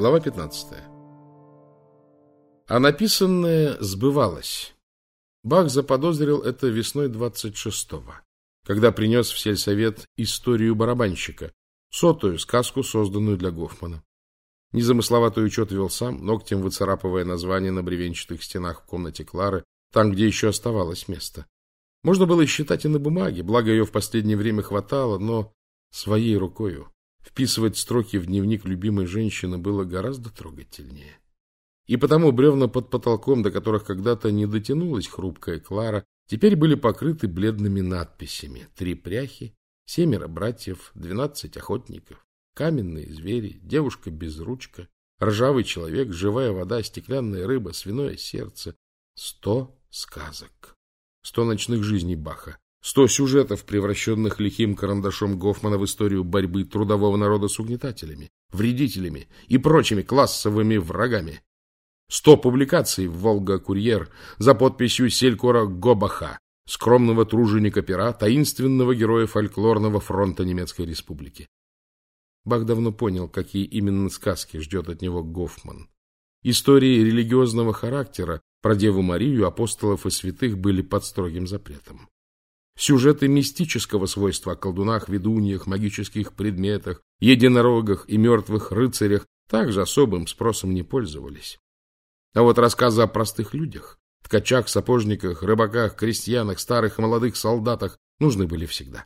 Глава 15. А написанное сбывалось. Бах заподозрил это весной 26-го, когда принес в сельсовет историю барабанщика, сотую сказку, созданную для Гофмана. Незамысловатый учет вел сам, ногтем выцарапывая название на бревенчатых стенах в комнате Клары, там, где еще оставалось место. Можно было считать и на бумаге, благо ее в последнее время хватало, но своей рукою вписывать строки в дневник любимой женщины было гораздо трогательнее. И потому бревна под потолком, до которых когда-то не дотянулась хрупкая Клара, теперь были покрыты бледными надписями. Три пряхи, семеро братьев, двенадцать охотников, каменные звери, девушка-безручка, ржавый человек, живая вода, стеклянная рыба, свиное сердце. Сто сказок. Сто ночных жизней Баха. Сто сюжетов, превращенных лихим карандашом Гофмана в историю борьбы трудового народа с угнетателями, вредителями и прочими классовыми врагами. Сто публикаций в «Волга-Курьер» за подписью Селькора Гобаха, скромного труженика пера, таинственного героя фольклорного фронта Немецкой Республики. Бах давно понял, какие именно сказки ждет от него Гофман. Истории религиозного характера про Деву Марию, апостолов и святых были под строгим запретом. Сюжеты мистического свойства о колдунах, ведуньях, магических предметах, единорогах и мертвых рыцарях также особым спросом не пользовались. А вот рассказы о простых людях, ткачах, сапожниках, рыбаках, крестьянах, старых и молодых солдатах нужны были всегда.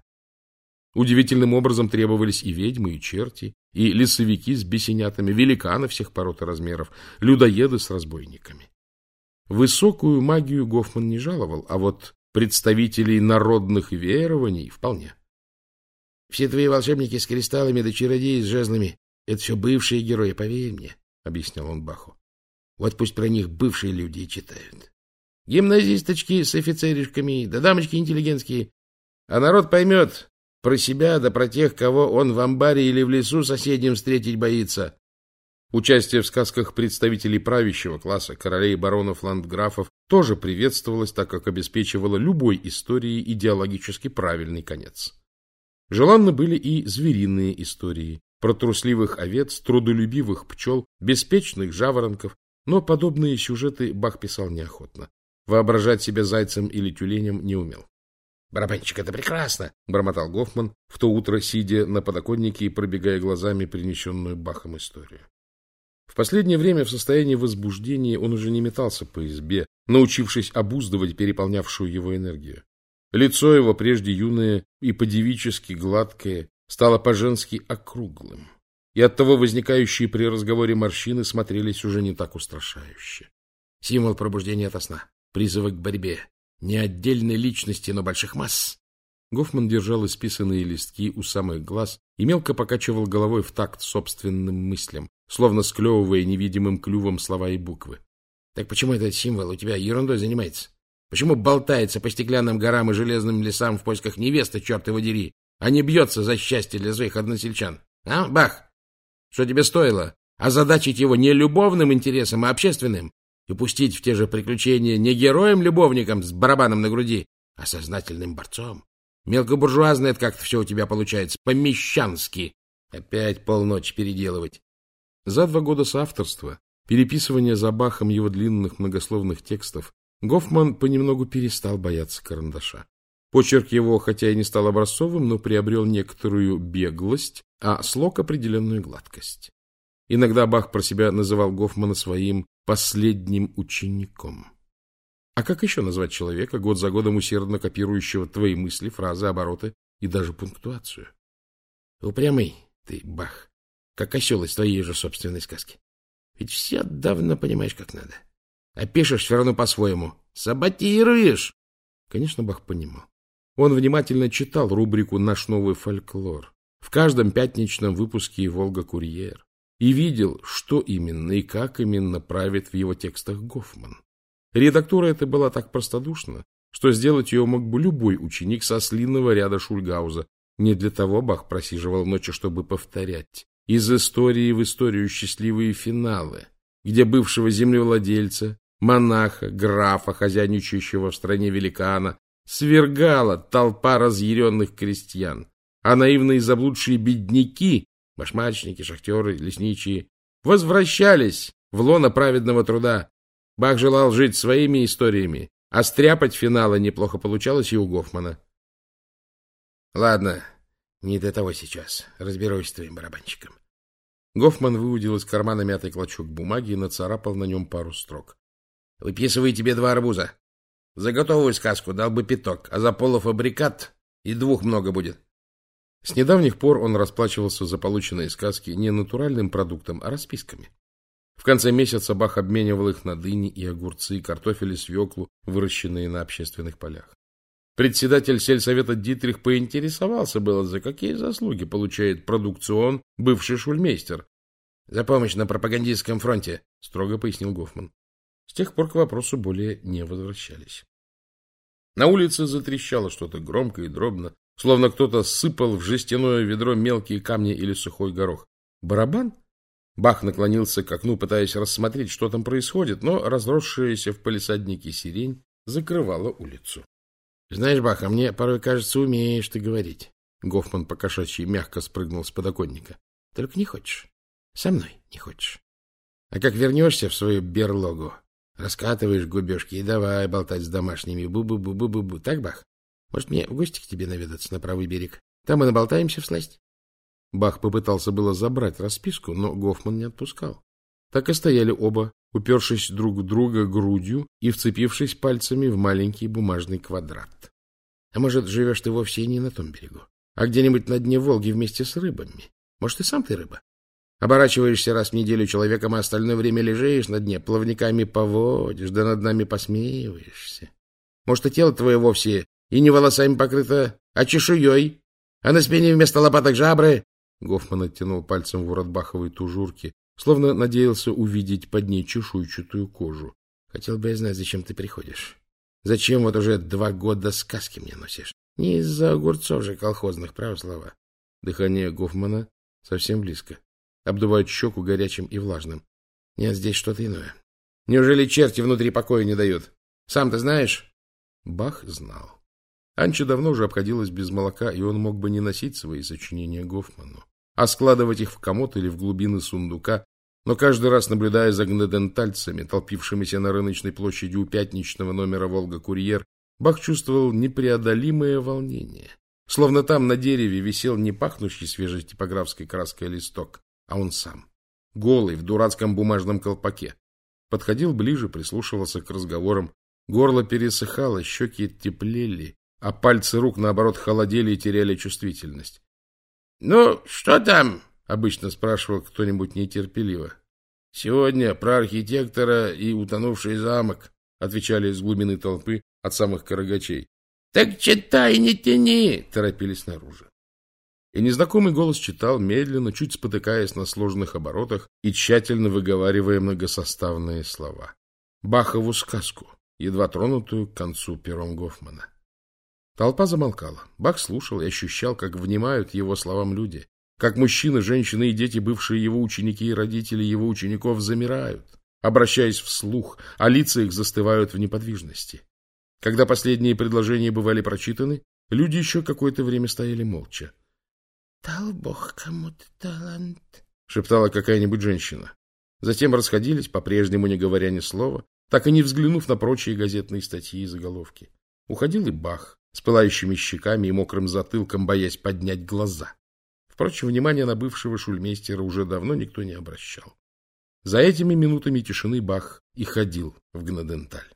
Удивительным образом требовались и ведьмы, и черти, и лесовики с бесенятами, великаны всех пород и размеров, людоеды с разбойниками. Высокую магию Гофман не жаловал, а вот представителей народных верований вполне. — Все твои волшебники с кристаллами да чародеи с жезлами — это все бывшие герои, поверь мне, — объяснял он Баху. — Вот пусть про них бывшие люди читают. Гимназисточки с офицеришками, да дамочки интеллигентские. А народ поймет про себя, да про тех, кого он в амбаре или в лесу соседним встретить боится. Участие в сказках представителей правящего класса, королей, баронов, ландграфов, тоже приветствовалось, так как обеспечивало любой истории идеологически правильный конец. Желанны были и звериные истории про трусливых овец, трудолюбивых пчел, беспечных жаворонков, но подобные сюжеты Бах писал неохотно. Воображать себя зайцем или тюленем не умел. «Барабанщик, это прекрасно!» — бормотал Гофман, в то утро сидя на подоконнике и пробегая глазами принесенную Бахом историю. В последнее время в состоянии возбуждения он уже не метался по избе, научившись обуздывать переполнявшую его энергию. Лицо его, прежде юное и подевически гладкое, стало по-женски округлым, и оттого возникающие при разговоре морщины смотрелись уже не так устрашающе. Символ пробуждения ото сна, призыва к борьбе, не отдельной личности, но больших масс. Гофман держал исписанные листки у самых глаз и мелко покачивал головой в такт собственным мыслям, словно склевывая невидимым клювом слова и буквы. — Так почему этот символ у тебя ерундой занимается? Почему болтается по стеклянным горам и железным лесам в поисках невесты, черт его дери, а не бьется за счастье для своих односельчан? А, Бах? Что тебе стоило? Озадачить его не любовным интересом, а общественным? И пустить в те же приключения не героем-любовником с барабаном на груди, а сознательным борцом? Мелкобуржуазно это как-то все у тебя получается, помещански. Опять полночи переделывать. За два года соавторства, переписывания за Бахом его длинных многословных текстов, Гофман понемногу перестал бояться карандаша. Почерк его, хотя и не стал образцовым, но приобрел некоторую беглость, а слог — определенную гладкость. Иногда Бах про себя называл Гофмана своим последним учеником. А как еще назвать человека, год за годом усердно копирующего твои мысли, фразы, обороты и даже пунктуацию? Упрямый ты, Бах, как осел из твоей же собственной сказки. Ведь все давно понимаешь, как надо. А пишешь все равно по-своему. Саботируешь. Конечно, Бах понимал. Он внимательно читал рубрику «Наш новый фольклор» в каждом пятничном выпуске «Волга-Курьер» и видел, что именно и как именно правит в его текстах Гофман. Редактура эта была так простодушна, что сделать ее мог бы любой ученик со слинного ряда Шульгауза. Не для того Бах просиживал ночи, чтобы повторять из истории в историю счастливые финалы, где бывшего землевладельца, монаха, графа, хозяйничающего в стране великана, свергала толпа разъяренных крестьян, а наивные заблудшие бедняки, башмачники, шахтеры, лесничие, возвращались в лоно праведного труда. Бах желал жить своими историями, а стряпать финала неплохо получалось и у Гофмана. Ладно, не до того сейчас. Разберусь с твоим барабанщиком. Гофман выудил из кармана мятый клочок бумаги и нацарапал на нем пару строк. — Выписывай тебе два арбуза. За готовую сказку дал бы пяток, а за полуфабрикат и двух много будет. С недавних пор он расплачивался за полученные сказки не натуральным продуктом, а расписками. В конце месяца Бах обменивал их на дыни и огурцы, картофель и свеклу, выращенные на общественных полях. Председатель сельсовета Дитрих поинтересовался было, за какие заслуги получает продукцион бывший шульмейстер. — За помощь на пропагандистском фронте, — строго пояснил Гофман. С тех пор к вопросу более не возвращались. На улице затрещало что-то громко и дробно, словно кто-то сыпал в жестяное ведро мелкие камни или сухой горох. Барабан? Бах наклонился к окну, пытаясь рассмотреть, что там происходит, но разросшаяся в палисаднике сирень закрывала улицу. — Знаешь, Бах, а мне порой кажется, умеешь ты говорить. Гофман покошачьи мягко спрыгнул с подоконника. — Только не хочешь. Со мной не хочешь. А как вернешься в свою берлогу, раскатываешь губежки и давай болтать с домашними. Бу-бу-бу-бу-бу-бу. Так, Бах? Может, мне в гости к тебе наведаться на правый берег? Там мы наболтаемся в сласть. Бах попытался было забрать расписку, но Гофман не отпускал. Так и стояли оба, упершись друг в друга грудью и вцепившись пальцами в маленький бумажный квадрат. А может, живешь ты вовсе не на том берегу, а где-нибудь на дне Волги вместе с рыбами? Может, и сам ты рыба? Оборачиваешься раз в неделю человеком, а остальное время лежишь на дне, плавниками поводишь, да над нами посмеиваешься. Может, и тело твое вовсе и не волосами покрыто, а чешуей, а на спине вместо лопаток жабры. Гофман оттянул пальцем ворот баховой тужурки, словно надеялся увидеть под ней чешуйчатую кожу. Хотел бы я знать, зачем ты приходишь. Зачем вот уже два года сказки мне носишь? Не из-за огурцов же колхозных, право слова. Дыхание Гофмана совсем близко. Обдувает щеку горячим и влажным. Нет, здесь что-то иное. Неужели черти внутри покоя не дают? Сам ты знаешь? Бах знал. Анча давно уже обходилась без молока, и он мог бы не носить свои сочинения Гофману, а складывать их в комод или в глубины сундука, но каждый раз, наблюдая за гнедентальцами, толпившимися на рыночной площади у пятничного номера «Волга-Курьер», Бах чувствовал непреодолимое волнение. Словно там на дереве висел не пахнущий свежей типографской краской листок, а он сам, голый, в дурацком бумажном колпаке. Подходил ближе, прислушивался к разговорам. Горло пересыхало, щеки теплели, а пальцы рук, наоборот, холодели и теряли чувствительность. — Ну, что там? — обычно спрашивал кто-нибудь нетерпеливо. — Сегодня про архитектора и утонувший замок, — отвечали из глубины толпы от самых карагачей. — Так читай, не тяни! — торопились снаружи. И незнакомый голос читал, медленно, чуть спотыкаясь на сложных оборотах и тщательно выговаривая многосоставные слова. Бахову сказку, едва тронутую к концу пером Гофмана. Толпа замолкала. Бах слушал и ощущал, как внимают его словам люди, как мужчины, женщины и дети, бывшие его ученики и родители его учеников, замирают, обращаясь вслух, а лица их застывают в неподвижности. Когда последние предложения бывали прочитаны, люди еще какое-то время стояли молча. — Дал Бог кому-то талант, — шептала какая-нибудь женщина. Затем расходились, по-прежнему не говоря ни слова, так и не взглянув на прочие газетные статьи и заголовки. Уходил и Бах, с пылающими щеками и мокрым затылком, боясь поднять глаза. Впрочем, внимания на бывшего шульмейстера уже давно никто не обращал. За этими минутами тишины Бах и ходил в Гнаденталь.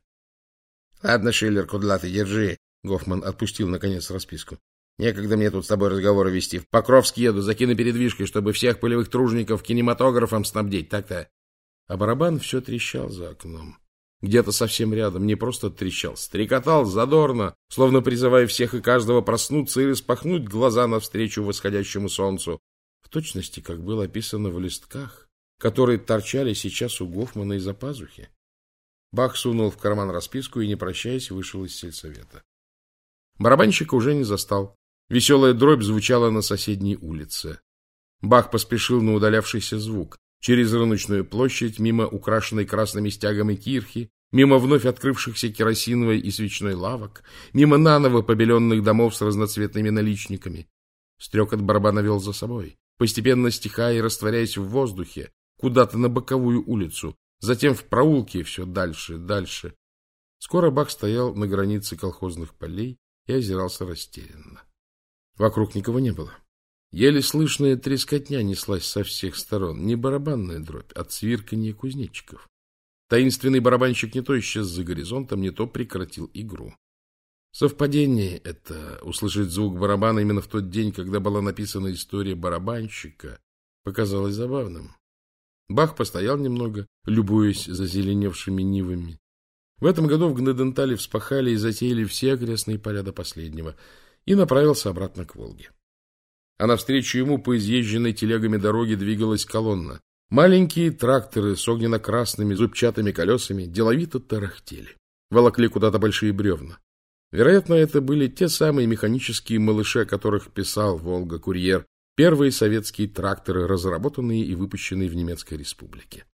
— Ладно, Шиллер, кудлатый, держи. Гофман отпустил, наконец, расписку. — Некогда мне тут с тобой разговоры вести. В Покровск еду, закину передвижкой, чтобы всех полевых тружников кинематографом снабдить. Так-то. А барабан все трещал за окном. Где-то совсем рядом не просто трещал, стрекотал задорно, словно призывая всех и каждого проснуться и распахнуть глаза навстречу восходящему солнцу, в точности, как было описано в листках, которые торчали сейчас у Гофмана из-за пазухи. Бах сунул в карман расписку и, не прощаясь, вышел из сельсовета. Барабанщика уже не застал. Веселая дробь звучала на соседней улице. Бах поспешил на удалявшийся звук через рыночную площадь, мимо украшенной красными стягами кирхи, мимо вновь открывшихся керосиновой и свечной лавок, мимо наново побеленных домов с разноцветными наличниками. Стрекот барабана вел за собой, постепенно стихая и растворяясь в воздухе, куда-то на боковую улицу, затем в проулке все дальше, дальше. Скоро Бах стоял на границе колхозных полей и озирался растерянно. Вокруг никого не было. Еле слышная трескотня неслась со всех сторон, не барабанная дробь, а цвирканье кузнечиков. Таинственный барабанщик не то исчез за горизонтом, не то прекратил игру. Совпадение это, услышать звук барабана именно в тот день, когда была написана история барабанщика, показалось забавным. Бах постоял немного, любуясь зазеленевшими нивами. В этом году в Гнедентале вспахали и затеяли все окрестные поля до последнего, и направился обратно к Волге. А навстречу ему по изъезженной телегами дороге двигалась колонна. Маленькие тракторы с огненно-красными зубчатыми колесами деловито тарахтели. Волокли куда-то большие бревна. Вероятно, это были те самые механические малыши, о которых писал «Волга-курьер», первые советские тракторы, разработанные и выпущенные в Немецкой Республике.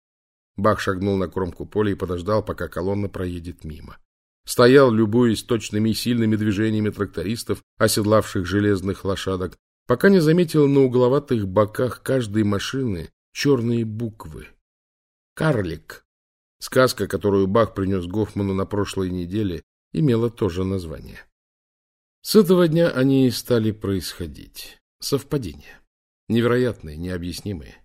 Бах шагнул на кромку поля и подождал, пока колонна проедет мимо. Стоял, любуясь точными и сильными движениями трактористов, оседлавших железных лошадок, пока не заметил на угловатых боках каждой машины черные буквы. «Карлик». Сказка, которую Бах принес Гофману на прошлой неделе, имела тоже название. С этого дня они и стали происходить. Совпадения. Невероятные, необъяснимые.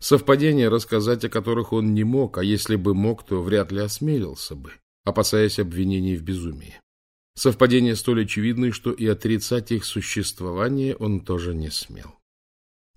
Совпадения, рассказать о которых он не мог, а если бы мог, то вряд ли осмелился бы, опасаясь обвинений в безумии. Совпадения столь очевидны, что и отрицать их существование он тоже не смел.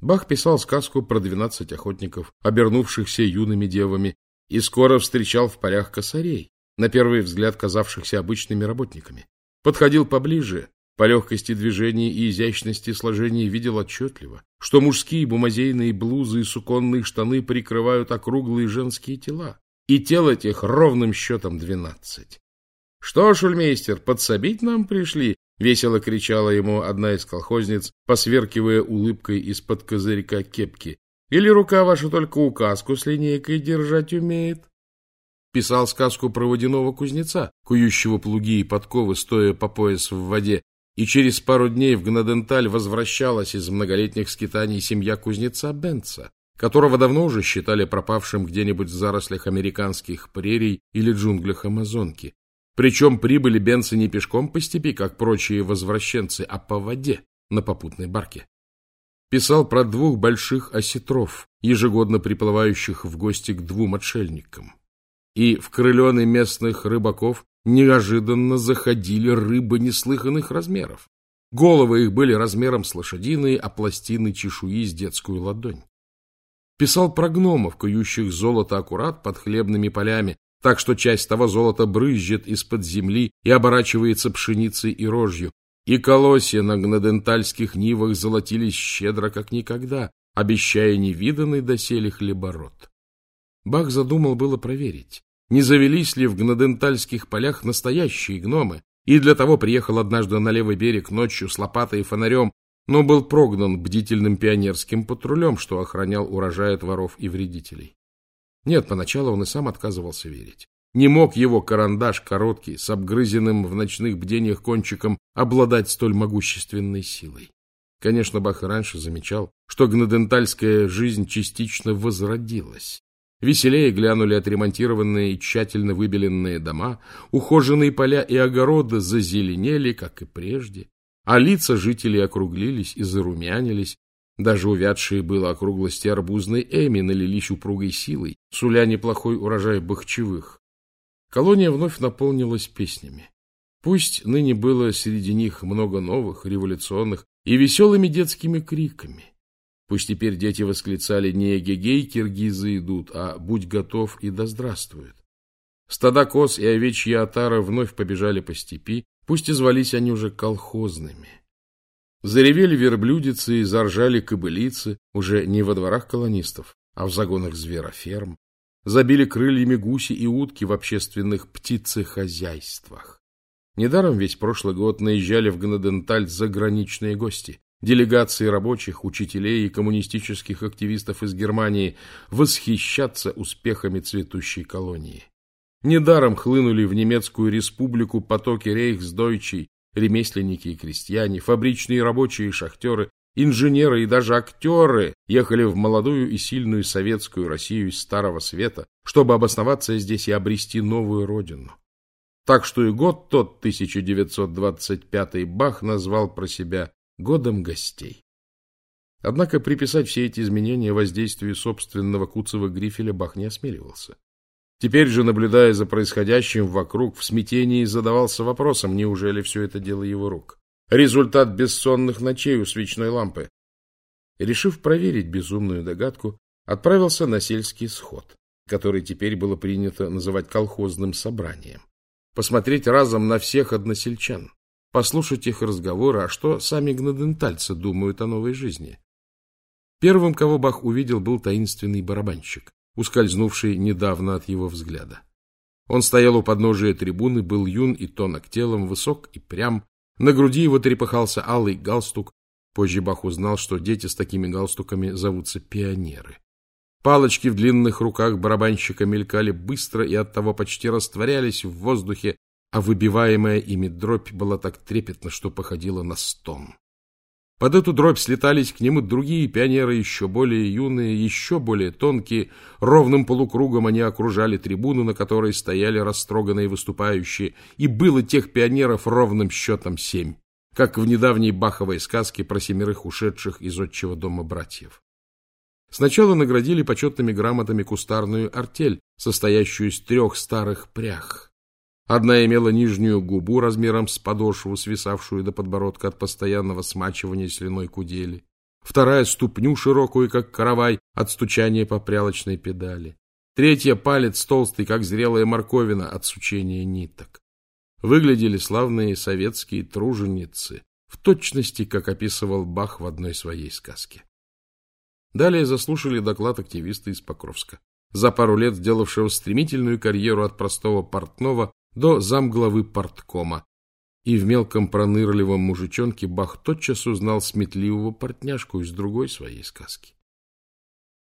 Бах писал сказку про двенадцать охотников, обернувшихся юными девами, и скоро встречал в полях косарей, на первый взгляд казавшихся обычными работниками. Подходил поближе, по легкости движений и изящности сложений видел отчетливо, что мужские бумазейные блузы и суконные штаны прикрывают округлые женские тела, и тел этих ровным счетом двенадцать. — Что, шульмейстер, подсобить нам пришли? — весело кричала ему одна из колхозниц, посверкивая улыбкой из-под козырька кепки. — Или рука ваша только указку с линейкой держать умеет? Писал сказку про водяного кузнеца, кующего плуги и подковы, стоя по пояс в воде, и через пару дней в Гнаденталь возвращалась из многолетних скитаний семья кузнеца Бенца, которого давно уже считали пропавшим где-нибудь в зарослях американских прерий или джунглях Амазонки, причем прибыли бенцы не пешком по степи, как прочие возвращенцы, а по воде на попутной барке. Писал про двух больших осетров, ежегодно приплывающих в гости к двум отшельникам. И в крылены местных рыбаков неожиданно заходили рыбы неслыханных размеров. Головы их были размером с лошадиные, а пластины чешуи с детскую ладонь. Писал про гномов, кующих золото аккурат под хлебными полями, так что часть того золота брызжет из-под земли и оборачивается пшеницей и рожью, и колосья на гнадентальских нивах золотились щедро, как никогда, обещая невиданный доселе хлебород. Бах задумал было проверить, не завелись ли в гнадентальских полях настоящие гномы, и для того приехал однажды на левый берег ночью с лопатой и фонарем, но был прогнан бдительным пионерским патрулем, что охранял урожай от воров и вредителей. Нет, поначалу он и сам отказывался верить. Не мог его карандаш короткий, с обгрызенным в ночных бдениях кончиком, обладать столь могущественной силой. Конечно, Бах раньше замечал, что гнадентальская жизнь частично возродилась. Веселее глянули отремонтированные и тщательно выбеленные дома, ухоженные поля и огороды зазеленели, как и прежде, а лица жителей округлились и зарумянились, даже увядшие было округлости арбузной эми налились упругой силой, суля неплохой урожай бахчевых. Колония вновь наполнилась песнями. Пусть ныне было среди них много новых, революционных и веселыми детскими криками. Пусть теперь дети восклицали не «Эгегей, киргизы идут», а «Будь готов и да здравствует». Стада коз и овечья отара вновь побежали по степи, пусть и звались они уже колхозными. Заревели верблюдицы и заржали кобылицы уже не во дворах колонистов, а в загонах звероферм. Забили крыльями гуси и утки в общественных птицехозяйствах. Недаром весь прошлый год наезжали в Гнаденталь заграничные гости. Делегации рабочих, учителей и коммунистических активистов из Германии восхищаться успехами цветущей колонии. Недаром хлынули в немецкую республику потоки рейхсдойчей, ремесленники и крестьяне, фабричные рабочие и шахтеры, инженеры и даже актеры ехали в молодую и сильную советскую Россию из Старого Света, чтобы обосноваться здесь и обрести новую родину. Так что и год тот, 1925 Бах назвал про себя годом гостей. Однако приписать все эти изменения воздействию собственного Куцева-Грифеля Бах не осмеливался. Теперь же, наблюдая за происходящим вокруг, в смятении задавался вопросом, неужели все это дело его рук. Результат бессонных ночей у свечной лампы. Решив проверить безумную догадку, отправился на сельский сход, который теперь было принято называть колхозным собранием. Посмотреть разом на всех односельчан, послушать их разговоры, а что сами гнадентальцы думают о новой жизни. Первым, кого Бах увидел, был таинственный барабанщик, ускользнувший недавно от его взгляда. Он стоял у подножия трибуны, был юн и тонок телом, высок и прям. На груди его трепыхался алый галстук. Позже Бах узнал, что дети с такими галстуками зовутся пионеры. Палочки в длинных руках барабанщика мелькали быстро и оттого почти растворялись в воздухе, а выбиваемая ими дробь была так трепетна, что походила на стон. Под эту дробь слетались к нему другие пионеры, еще более юные, еще более тонкие. Ровным полукругом они окружали трибуну, на которой стояли растроганные выступающие, и было тех пионеров ровным счетом семь, как в недавней баховой сказке про семерых ушедших из отчего дома братьев. Сначала наградили почетными грамотами кустарную артель, состоящую из трех старых прях. Одна имела нижнюю губу размером с подошву, свисавшую до подбородка от постоянного смачивания слюной кудели. Вторая — ступню широкую, как каравай, от стучания по прялочной педали. Третья — палец толстый, как зрелая морковина, от сучения ниток. Выглядели славные советские труженицы, в точности, как описывал Бах в одной своей сказке. Далее заслушали доклад активиста из Покровска, за пару лет сделавшего стремительную карьеру от простого портного до замглавы порткома, и в мелком пронырливом мужичонке Бах тотчас узнал сметливого портняшку из другой своей сказки.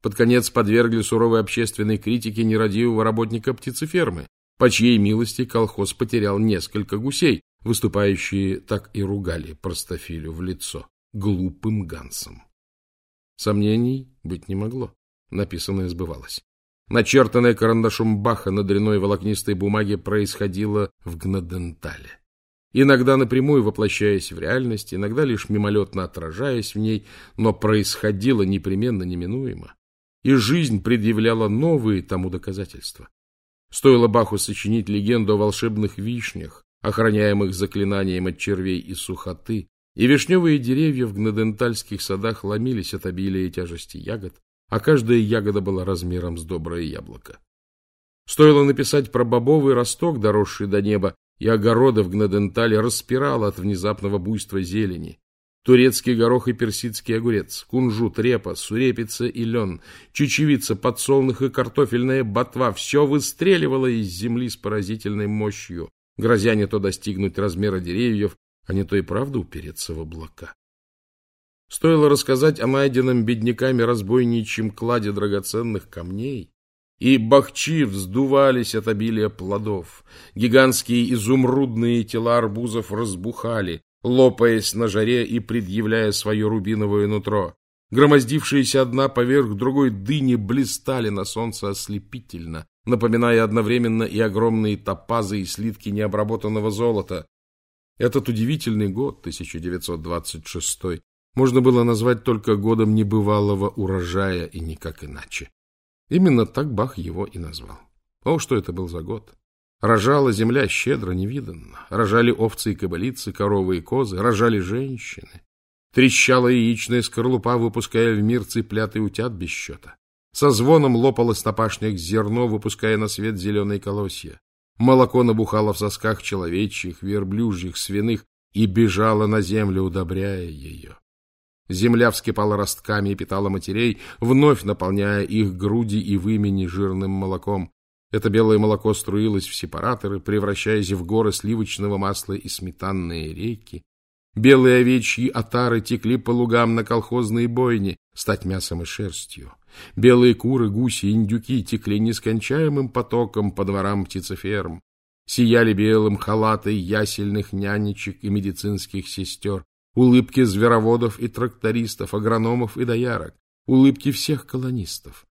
Под конец подвергли суровой общественной критике нерадивого работника птицефермы, по чьей милости колхоз потерял несколько гусей, выступающие так и ругали простофилю в лицо глупым гансом. Сомнений быть не могло. Написанное сбывалось. Начертанное карандашом Баха на дряной волокнистой бумаге происходило в гнадентале. Иногда напрямую воплощаясь в реальность, иногда лишь мимолетно отражаясь в ней, но происходило непременно неминуемо. И жизнь предъявляла новые тому доказательства. Стоило Баху сочинить легенду о волшебных вишнях, охраняемых заклинанием от червей и сухоты, и вишневые деревья в гнадентальских садах ломились от обилия и тяжести ягод, а каждая ягода была размером с доброе яблоко. Стоило написать про бобовый росток, доросший до неба, и огороды в Гнадентале распирало от внезапного буйства зелени. Турецкий горох и персидский огурец, кунжут, репа, сурепица и лен, чечевица, подсолнух и картофельная ботва — все выстреливало из земли с поразительной мощью, грозя не то достигнуть размера деревьев, а не то и правда упереться в облака. Стоило рассказать о найденном бедняками разбойничьем кладе драгоценных камней, и бахчи вздувались от обилия плодов. Гигантские изумрудные тела арбузов разбухали, лопаясь на жаре и предъявляя свое рубиновое нутро. Громоздившиеся одна поверх другой дыни блистали на солнце ослепительно, напоминая одновременно и огромные топазы и слитки необработанного золота. Этот удивительный год, 1926 можно было назвать только годом небывалого урожая и никак иначе. Именно так Бах его и назвал. О, что это был за год! Рожала земля щедро, невиданно. Рожали овцы и кобылицы, коровы и козы, рожали женщины. Трещала яичная скорлупа, выпуская в мир цыплят и утят без счета. Со звоном лопалось на пашнях зерно, выпуская на свет зеленые колосья. Молоко набухало в сосках человечьих, верблюжьих, свиных и бежало на землю, удобряя ее. Земля вскипала ростками и питала матерей, вновь наполняя их груди и вымени жирным молоком. Это белое молоко струилось в сепараторы, превращаясь в горы сливочного масла и сметанные реки. Белые овечьи отары текли по лугам на колхозные бойни, стать мясом и шерстью. Белые куры, гуси и индюки текли нескончаемым потоком по дворам птицеферм. Сияли белым халаты ясельных нянечек и медицинских сестер. Улыбки звероводов и трактористов, агрономов и доярок, улыбки всех колонистов.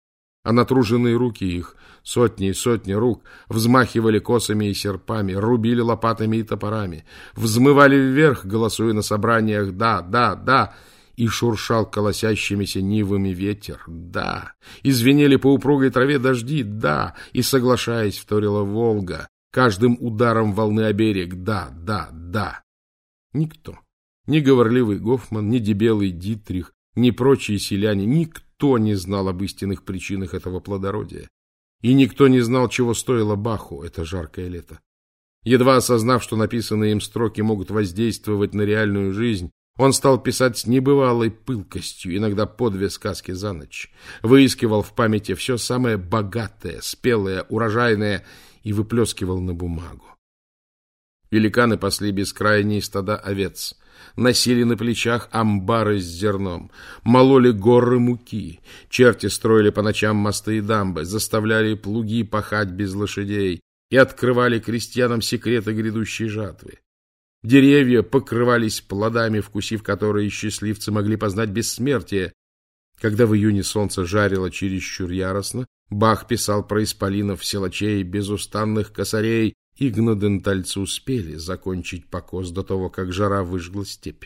А натруженные руки их, сотни и сотни рук, взмахивали косами и серпами, рубили лопатами и топорами, взмывали вверх, голосуя на собраниях «да, да, да», и шуршал колосящимися нивами ветер, да, и звенели по упругой траве дожди, да, и, соглашаясь, вторила Волга, каждым ударом волны о берег, да, да, да. Никто, ни говорливый Гофман, ни дебелый Дитрих, ни прочие селяне, никто не знал об истинных причинах этого плодородия. И никто не знал, чего стоило Баху это жаркое лето. Едва осознав, что написанные им строки могут воздействовать на реальную жизнь, он стал писать с небывалой пылкостью, иногда по две сказки за ночь. Выискивал в памяти все самое богатое, спелое, урожайное и выплескивал на бумагу. Великаны пасли бескрайние стада овец, носили на плечах амбары с зерном, мололи горы муки, черти строили по ночам мосты и дамбы, заставляли плуги пахать без лошадей и открывали крестьянам секреты грядущей жатвы. Деревья покрывались плодами, вкусив которые счастливцы могли познать бессмертие. Когда в июне солнце жарило чересчур яростно, Бах писал про исполинов, силачей, безустанных косарей, и гнодентальцы успели закончить покос до того, как жара выжгла степь.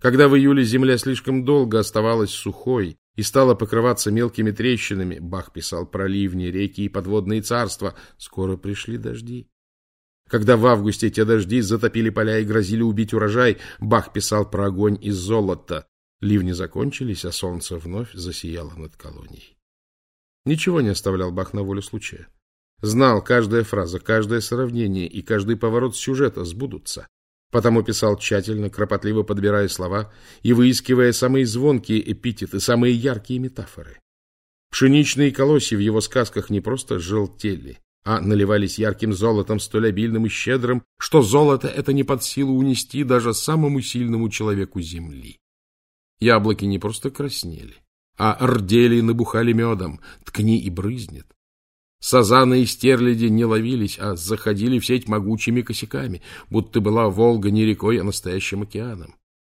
Когда в июле земля слишком долго оставалась сухой и стала покрываться мелкими трещинами, Бах писал про ливни, реки и подводные царства, скоро пришли дожди. Когда в августе те дожди затопили поля и грозили убить урожай, Бах писал про огонь из золота. Ливни закончились, а солнце вновь засияло над колонией. Ничего не оставлял Бах на волю случая. Знал, каждая фраза, каждое сравнение и каждый поворот сюжета сбудутся. Потому писал тщательно, кропотливо подбирая слова и выискивая самые звонкие эпитеты, самые яркие метафоры. Пшеничные колосья в его сказках не просто желтели, а наливались ярким золотом столь обильным и щедрым, что золото это не под силу унести даже самому сильному человеку земли. Яблоки не просто краснели, а рдели и набухали медом, ткни и брызнет. Сазаны и стерляди не ловились, а заходили в сеть могучими косяками, будто была Волга не рекой, а настоящим океаном.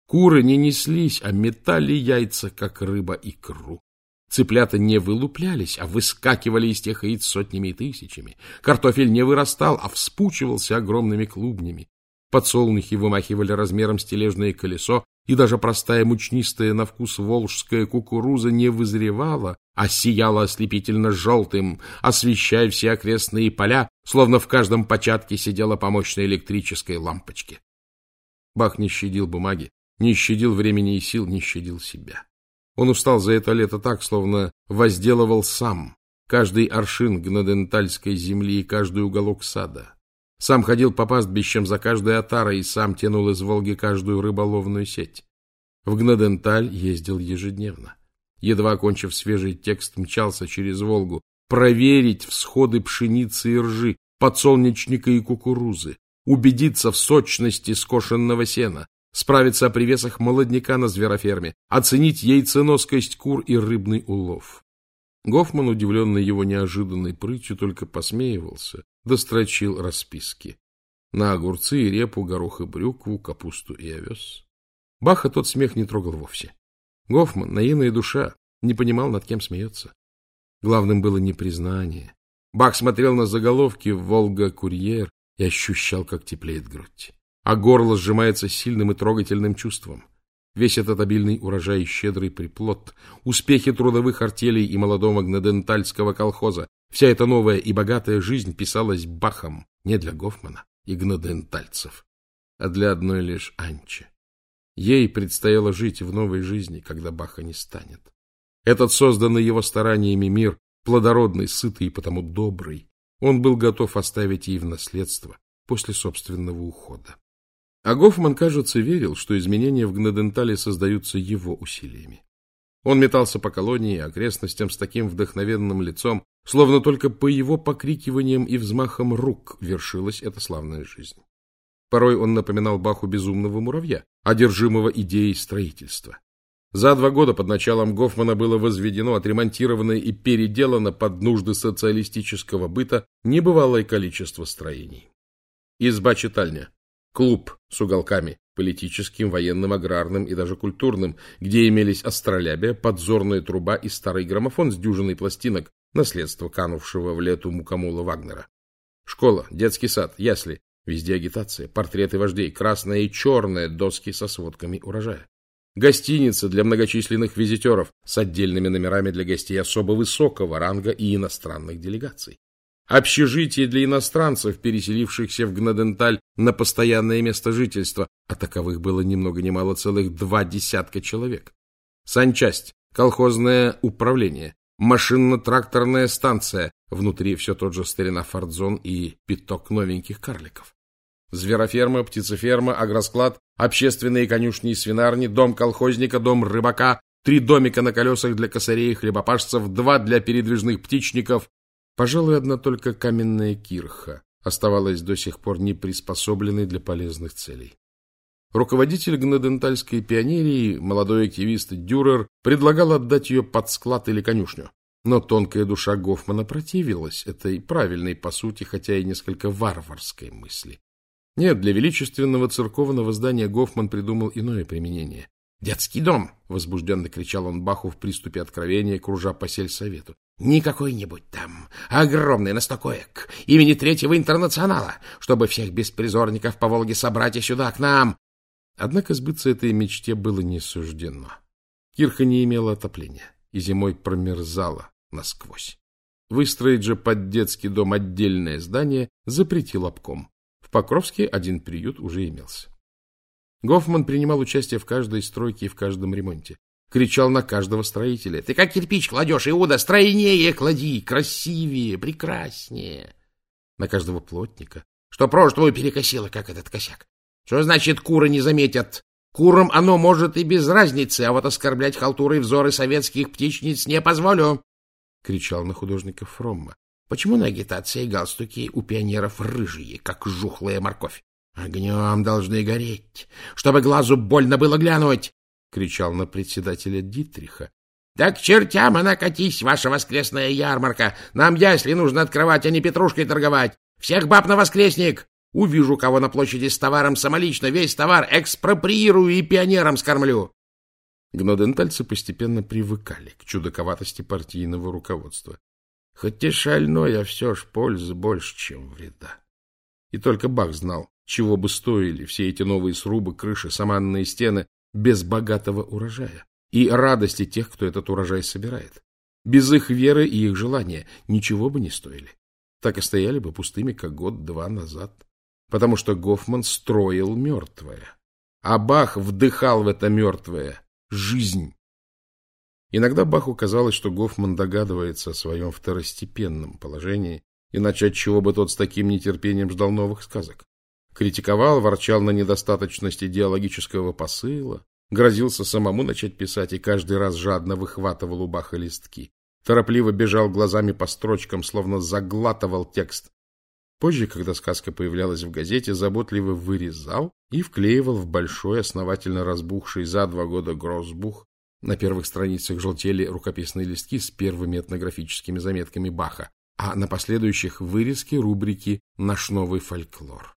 Куры не неслись, а метали яйца, как рыба икру. Цыплята не вылуплялись, а выскакивали из тех яиц сотнями и тысячами. Картофель не вырастал, а вспучивался огромными клубнями. Подсолнухи вымахивали размером стележное колесо, и даже простая мучнистая на вкус волжская кукуруза не вызревала, а сияла ослепительно желтым, освещая все окрестные поля, словно в каждом початке сидела по мощной электрической лампочке. Бах не щадил бумаги, не щадил времени и сил, не щадил себя. Он устал за это лето так, словно возделывал сам каждый аршин гнодентальской земли и каждый уголок сада. Сам ходил по пастбищам за каждой отарой и сам тянул из Волги каждую рыболовную сеть. В Гноденталь ездил ежедневно. Едва окончив свежий текст, мчался через Волгу проверить всходы пшеницы и ржи, подсолнечника и кукурузы, убедиться в сочности скошенного сена, справиться о привесах молодняка на звероферме, оценить яйценоскость кур и рыбный улов. Гофман, удивленный его неожиданной прытью, только посмеивался, дострочил расписки. На огурцы и репу, горох и брюкву, капусту и овес. Баха тот смех не трогал вовсе. Гофман, наивная душа, не понимал, над кем смеется. Главным было не признание. Бах смотрел на заголовки «Волга-курьер» и ощущал, как теплеет грудь а горло сжимается сильным и трогательным чувством. Весь этот обильный урожай и щедрый приплод, успехи трудовых артелей и молодого гнодентальского колхоза, вся эта новая и богатая жизнь писалась Бахом не для Гофмана и гнодентальцев, а для одной лишь Анчи. Ей предстояло жить в новой жизни, когда Баха не станет. Этот созданный его стараниями мир, плодородный, сытый и потому добрый, он был готов оставить ей в наследство после собственного ухода. А Гофман, кажется, верил, что изменения в Гнедентале создаются его усилиями. Он метался по колонии и окрестностям с таким вдохновенным лицом, словно только по его покрикиваниям и взмахам рук вершилась эта славная жизнь. Порой он напоминал Баху безумного муравья, одержимого идеей строительства. За два года под началом Гофмана было возведено, отремонтировано и переделано под нужды социалистического быта небывалое количество строений. Изба-читальня, клуб с уголками, политическим, военным, аграрным и даже культурным, где имелись астролябия, подзорная труба и старый граммофон с дюжиной пластинок, наследство канувшего в лету мукамула Вагнера. Школа, детский сад, ясли, везде агитация, портреты вождей, красная и черная доски со сводками урожая. Гостиница для многочисленных визитеров с отдельными номерами для гостей особо высокого ранга и иностранных делегаций. Общежитие для иностранцев, переселившихся в Гнаденталь на постоянное место жительства, а таковых было ни много ни мало целых два десятка человек. Санчасть, колхозное управление, машинно-тракторная станция, внутри все тот же старина Фордзон и пяток новеньких карликов. Звероферма, птицеферма, агросклад, общественные конюшни и свинарни, дом колхозника, дом рыбака, три домика на колесах для косарей и хлебопашцев, два для передвижных птичников. Пожалуй, одна только каменная кирха оставалась до сих пор не приспособленной для полезных целей. Руководитель гнадентальской пионерии, молодой активист Дюрер, предлагал отдать ее под склад или конюшню. Но тонкая душа Гофмана противилась этой правильной, по сути, хотя и несколько варварской мысли. Нет, для величественного церковного здания Гофман придумал иное применение. «Детский дом!» — возбужденно кричал он Баху в приступе откровения, кружа по сельсовету. «Не какой-нибудь там, огромный на имени третьего интернационала, чтобы всех беспризорников по Волге собрать и сюда, к нам!» Однако сбыться этой мечте было не суждено. Кирха не имела отопления и зимой промерзала насквозь. Выстроить же под детский дом отдельное здание запретил обком. Покровске один приют уже имелся. Гофман принимал участие в каждой стройке и в каждом ремонте. Кричал на каждого строителя. «Ты как кирпич кладешь, Иуда, стройнее клади, красивее, прекраснее!» На каждого плотника. «Что прошлую перекосило, как этот косяк? Что значит куры не заметят? Курам оно может и без разницы, а вот оскорблять халтурой взоры советских птичниц не позволю!» Кричал на художника Фромма. Почему на агитации галстуки у пионеров рыжие, как жухлая морковь? Огнем должны гореть, чтобы глазу больно было глянуть, — кричал на председателя Дитриха. — Да к чертям она катись, ваша воскресная ярмарка! Нам ясли нужно открывать, а не петрушкой торговать! Всех баб на воскресник! Увижу кого на площади с товаром самолично, весь товар экспроприирую и пионерам скормлю! Гнодентальцы постепенно привыкали к чудаковатости партийного руководства. Хоть и шальной, а все ж пользы больше, чем вреда. И только Бах знал, чего бы стоили все эти новые срубы, крыши, саманные стены без богатого урожая и радости тех, кто этот урожай собирает. Без их веры и их желания ничего бы не стоили. Так и стояли бы пустыми, как год-два назад. Потому что Гофман строил мертвое. А Бах вдыхал в это мертвое жизнь. Иногда Баху казалось, что Гофман догадывается о своем второстепенном положении, иначе от чего бы тот с таким нетерпением ждал новых сказок. Критиковал, ворчал на недостаточность идеологического посыла, грозился самому начать писать и каждый раз жадно выхватывал у Баха листки. Торопливо бежал глазами по строчкам, словно заглатывал текст. Позже, когда сказка появлялась в газете, заботливо вырезал и вклеивал в большой, основательно разбухший за два года гроссбух на первых страницах желтели рукописные листки с первыми этнографическими заметками Баха, а на последующих вырезки рубрики «Наш новый фольклор».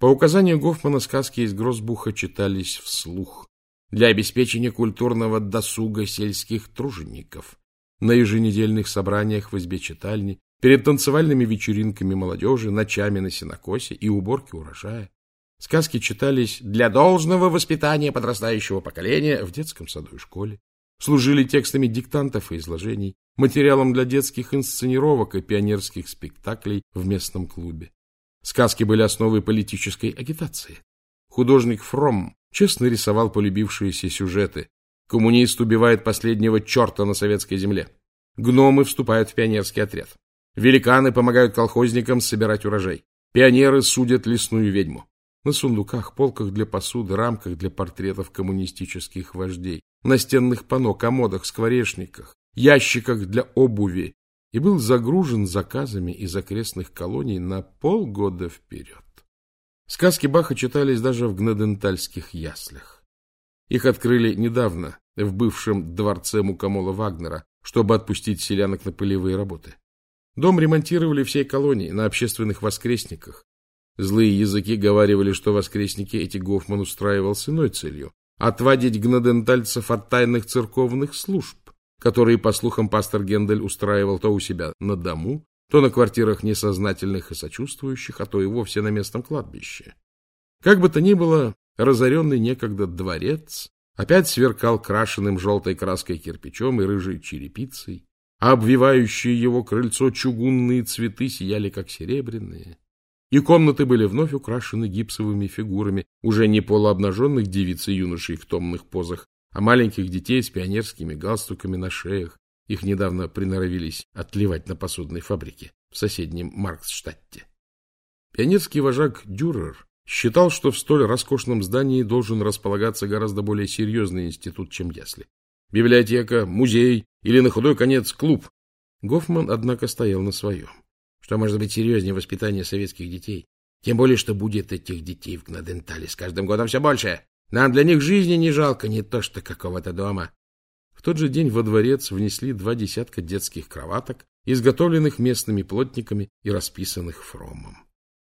По указанию Гофмана сказки из Гросбуха читались вслух для обеспечения культурного досуга сельских тружеников, на еженедельных собраниях в избе читальни, перед танцевальными вечеринками молодежи, ночами на сенокосе и уборке урожая. Сказки читались для должного воспитания подрастающего поколения в детском саду и школе, служили текстами диктантов и изложений, материалом для детских инсценировок и пионерских спектаклей в местном клубе. Сказки были основой политической агитации. Художник Фром честно рисовал полюбившиеся сюжеты. Коммунист убивает последнего черта на советской земле. Гномы вступают в пионерский отряд. Великаны помогают колхозникам собирать урожай. Пионеры судят лесную ведьму на сундуках, полках для посуды, рамках для портретов коммунистических вождей, на стенных панно, комодах, скворечниках, ящиках для обуви и был загружен заказами из окрестных колоний на полгода вперед. Сказки Баха читались даже в гнадентальских яслях. Их открыли недавно в бывшем дворце Мукамола Вагнера, чтобы отпустить селянок на полевые работы. Дом ремонтировали всей колонии на общественных воскресниках, Злые языки говаривали, что воскресники эти Гофман устраивал с иной целью — отвадить гнадентальцев от тайных церковных служб, которые, по слухам, пастор Гендель устраивал то у себя на дому, то на квартирах несознательных и сочувствующих, а то и вовсе на местном кладбище. Как бы то ни было, разоренный некогда дворец опять сверкал крашеным желтой краской кирпичом и рыжей черепицей, а обвивающие его крыльцо чугунные цветы сияли, как серебряные и комнаты были вновь украшены гипсовыми фигурами уже не полуобнаженных девиц и юношей в томных позах, а маленьких детей с пионерскими галстуками на шеях. Их недавно приноровились отливать на посудной фабрике в соседнем Марксштадте. Пионерский вожак Дюрер считал, что в столь роскошном здании должен располагаться гораздо более серьезный институт, чем ясли. Библиотека, музей или, на худой конец, клуб. Гофман, однако, стоял на своем. Что может быть серьезнее воспитания советских детей? Тем более, что будет этих детей в Гнадентале с каждым годом все больше. Нам для них жизни не жалко, не то что какого-то дома. В тот же день во дворец внесли два десятка детских кроваток, изготовленных местными плотниками и расписанных фромом.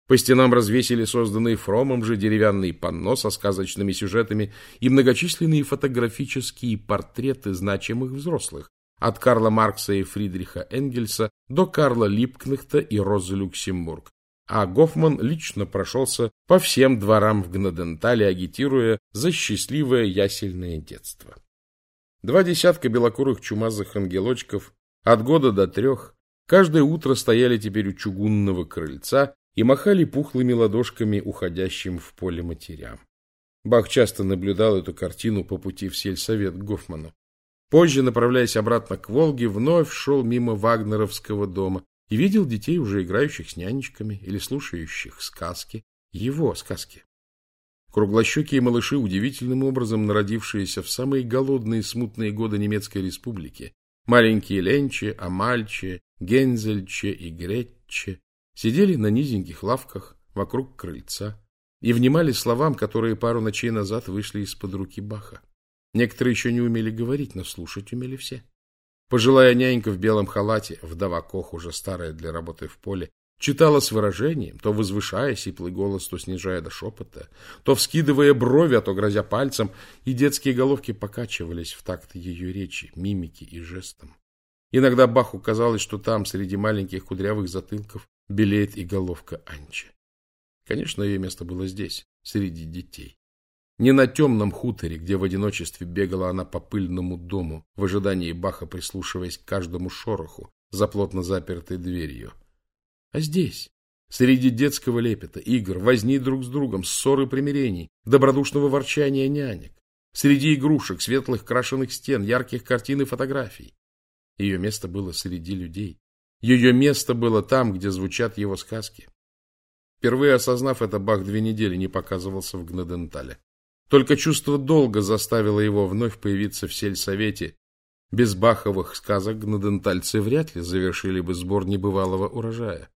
По стенам развесили созданные фромом же деревянные панно со сказочными сюжетами и многочисленные фотографические портреты значимых взрослых, от Карла Маркса и Фридриха Энгельса до Карла Липкнехта и Розы Люксембург, а Гофман лично прошелся по всем дворам в Гнадентале, агитируя за счастливое ясельное детство. Два десятка белокурых чумазых ангелочков от года до трех каждое утро стояли теперь у чугунного крыльца и махали пухлыми ладошками уходящим в поле матерям. Бах часто наблюдал эту картину по пути в сельсовет к Гофману. Позже, направляясь обратно к Волге, вновь шел мимо Вагнеровского дома и видел детей, уже играющих с нянечками или слушающих сказки, его сказки. Круглощекие малыши, удивительным образом народившиеся в самые голодные смутные годы Немецкой Республики, маленькие Ленче, Амальче, Гензельче и Гретче, сидели на низеньких лавках вокруг крыльца и внимали словам, которые пару ночей назад вышли из-под руки Баха. Некоторые еще не умели говорить, но слушать умели все. Пожилая нянька в белом халате, вдова Кох, уже старая для работы в поле, читала с выражением, то возвышая сиплый голос, то снижая до шепота, то вскидывая брови, а то грозя пальцем, и детские головки покачивались в такт ее речи, мимики и жестом. Иногда Баху казалось, что там, среди маленьких кудрявых затылков, белеет и головка Анчи. Конечно, ее место было здесь, среди детей. Не на темном хуторе, где в одиночестве бегала она по пыльному дому, в ожидании Баха прислушиваясь к каждому шороху за плотно запертой дверью. А здесь, среди детского лепета, игр, возни друг с другом, ссоры примирений, добродушного ворчания нянек, среди игрушек, светлых крашеных стен, ярких картин и фотографий. Ее место было среди людей. Ее место было там, где звучат его сказки. Впервые осознав это, Бах две недели не показывался в Гнадентале. Только чувство долга заставило его вновь появиться в сельсовете. Без баховых сказок гнадентальцы вряд ли завершили бы сбор небывалого урожая.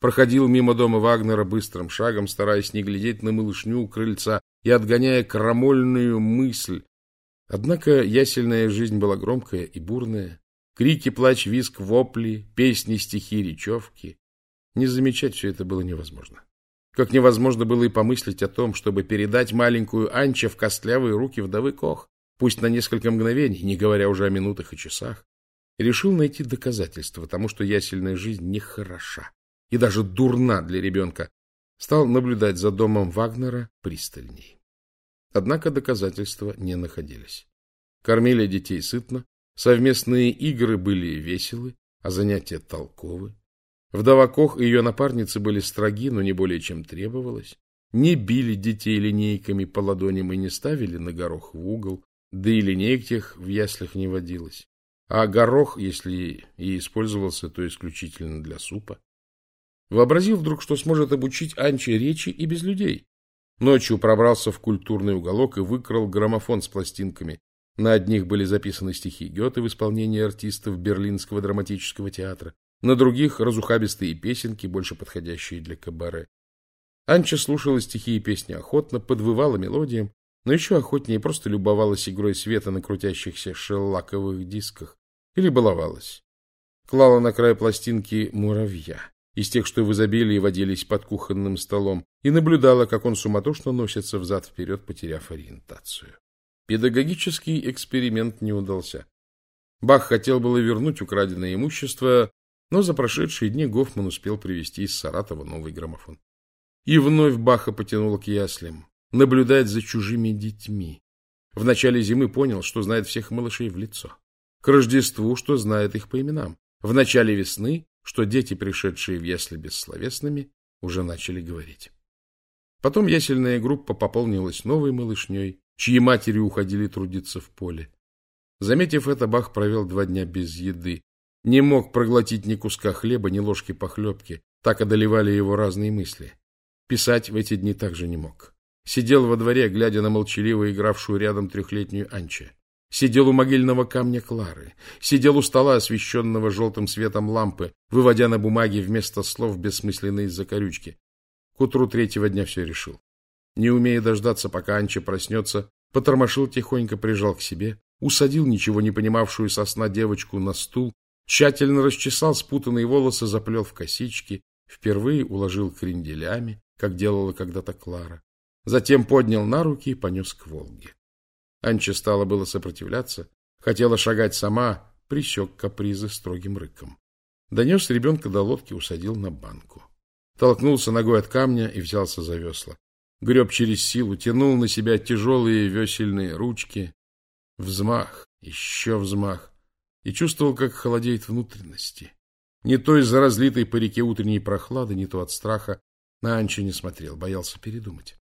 Проходил мимо дома Вагнера быстрым шагом, стараясь не глядеть на малышню у крыльца и отгоняя крамольную мысль. Однако ясельная жизнь была громкая и бурная. Крики, плач, виск, вопли, песни, стихи, речевки. Не замечать все это было невозможно. Как невозможно было и помыслить о том, чтобы передать маленькую Анче в костлявые руки вдовы Кох, пусть на несколько мгновений, не говоря уже о минутах и часах, решил найти доказательства тому, что ясельная жизнь нехороша и даже дурна для ребенка, стал наблюдать за домом Вагнера пристальней. Однако доказательства не находились. Кормили детей сытно, совместные игры были веселы, а занятия толковы. Вдова Кох и ее напарницы были строги, но не более чем требовалось. Не били детей линейками по ладоням и не ставили на горох в угол, да и линейк тех в яслях не водилось. А горох, если и использовался, то исключительно для супа. Вообразил вдруг, что сможет обучить Анче речи и без людей. Ночью пробрался в культурный уголок и выкрал граммофон с пластинками. На одних были записаны стихи Гёте в исполнении артистов Берлинского драматического театра, на других — разухабистые песенки, больше подходящие для кабаре. Анча слушала стихи и песни охотно, подвывала мелодиям, но еще охотнее просто любовалась игрой света на крутящихся шеллаковых дисках или баловалась. Клала на край пластинки муравья из тех, что в изобилии водились под кухонным столом, и наблюдала, как он суматошно носится взад-вперед, потеряв ориентацию. Педагогический эксперимент не удался. Бах хотел было вернуть украденное имущество, но за прошедшие дни Гофман успел привезти из Саратова новый граммофон. И вновь Баха потянуло к яслям, наблюдать за чужими детьми. В начале зимы понял, что знает всех малышей в лицо. К Рождеству, что знает их по именам. В начале весны, что дети, пришедшие в ясли бессловесными, уже начали говорить. Потом ясельная группа пополнилась новой малышней, чьи матери уходили трудиться в поле. Заметив это, Бах провел два дня без еды. Не мог проглотить ни куска хлеба, ни ложки похлебки. Так одолевали его разные мысли. Писать в эти дни также не мог. Сидел во дворе, глядя на молчаливо игравшую рядом трехлетнюю Анче. Сидел у могильного камня Клары. Сидел у стола, освещенного желтым светом лампы, выводя на бумаге вместо слов бессмысленные закорючки. К утру третьего дня все решил. Не умея дождаться, пока Анча проснется, потормошил тихонько, прижал к себе, усадил ничего не понимавшую со сна девочку на стул, тщательно расчесал спутанные волосы, заплел в косички, впервые уложил кренделями, как делала когда-то Клара. Затем поднял на руки и понес к Волге. Анча стала было сопротивляться, хотела шагать сама, присек капризы строгим рыком. Донес ребенка до лодки, усадил на банку. Толкнулся ногой от камня и взялся за весла. Греб через силу, тянул на себя тяжелые весельные ручки, Взмах, еще взмах. И чувствовал, как холодеет внутренности. Не то из-за разлитой по реке утренней прохлады, не то от страха. На Анчи не смотрел, боялся передумать.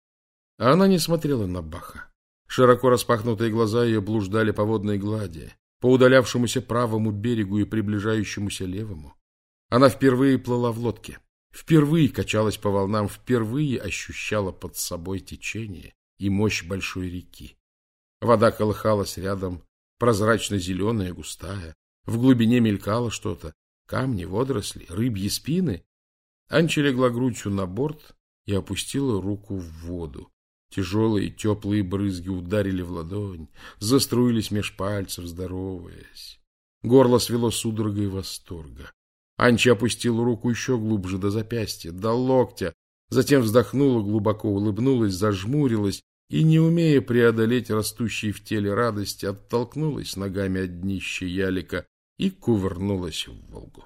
А она не смотрела на Баха. Широко распахнутые глаза ее блуждали по водной глади, по удалявшемуся правому берегу и приближающемуся левому. Она впервые плыла в лодке, впервые качалась по волнам, впервые ощущала под собой течение и мощь большой реки. Вода колыхалась рядом, прозрачно-зеленая, густая. В глубине мелькало что-то. Камни, водоросли, рыбьи спины. Анча легла грудью на борт и опустила руку в воду. Тяжелые теплые брызги ударили в ладонь, заструились меж пальцев, здороваясь. Горло свело судорогой восторга. Анча опустила руку еще глубже до запястья, до локтя, затем вздохнула, глубоко улыбнулась, зажмурилась и, не умея преодолеть растущие в теле радости, оттолкнулась ногами от днища ялика и кувырнулась в Волгу.